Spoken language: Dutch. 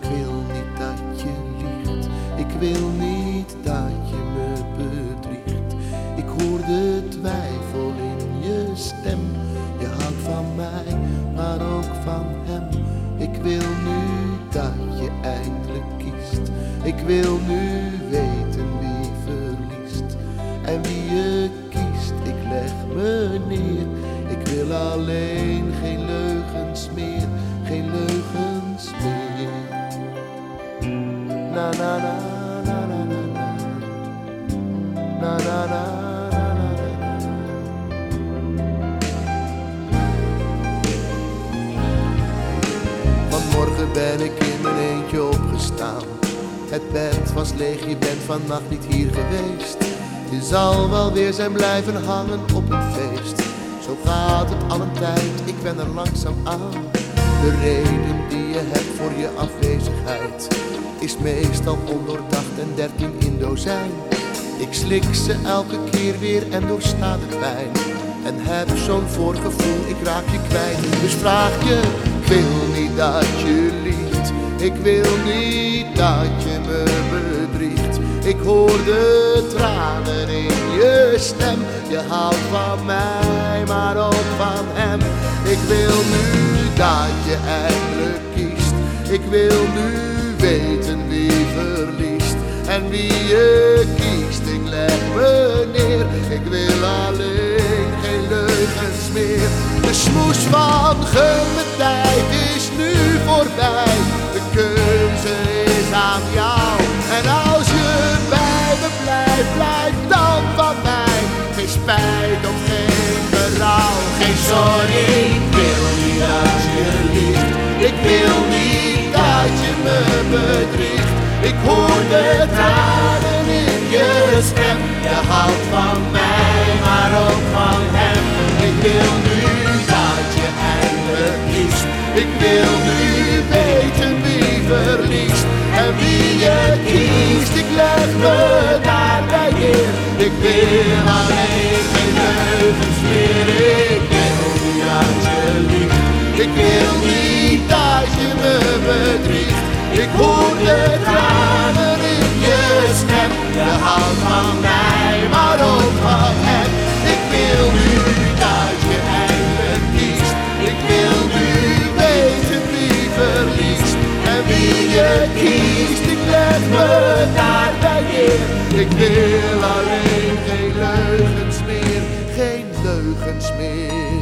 ik wil niet dat je liegt. Ik wil niet dat je me bedriegt. Ik hoor de twijfel in je stem. Je houdt van mij, maar ook van hem. Ik wil nu dat je eindelijk kiest. Ik wil nu weten wie verliest. En wie je kiest, ik leg me neer. Ben ik in mijn eentje opgestaan. Het bed was leeg, je bent vannacht niet hier geweest. Je zal wel weer zijn blijven hangen op een feest. Zo gaat het al een tijd, ik ben er langzaam aan. De reden die je hebt voor je afwezigheid is meestal ondoordacht en dertien in dozijn. Ik slik ze elke keer weer en doorsta de pijn. En heb zo'n voorgevoel, ik raak je kwijt. Dus vraag je, ik wil niet dat je. Ik wil niet dat je me bedriegt. Ik hoor de tranen in je stem. Je houdt van mij, maar ook van hem. Ik wil nu dat je eindelijk kiest. Ik wil nu weten wie verliest. En wie je kiest, ik leg me neer. Ik wil alleen geen leugens meer. De smoes van gun tijd is nu voorbij. Spijt of geen berouw, geen sorry. Ik wil niet dat je liegt. Ik wil niet dat je me bedriegt. Ik hoor de tranen in je stem. Je houdt van mij, maar ook van hem. Ik wil nu dat je eindelijk kiest. Ik wil nu weten wie verliest. En wie je kiest, ik leg me daarbij neer. Ik wil alleen wil niet dat je me bedriegt. Ik hoor de tranen in je stem. Je houdt van mij, maar ook van hem. Ik wil nu dat je eindelijk kiest. Ik wil nu weten wie verliest. En wie je kiest, ik leg me daarbij neer. Ik wil alleen geen leugens meer, geen leugens meer.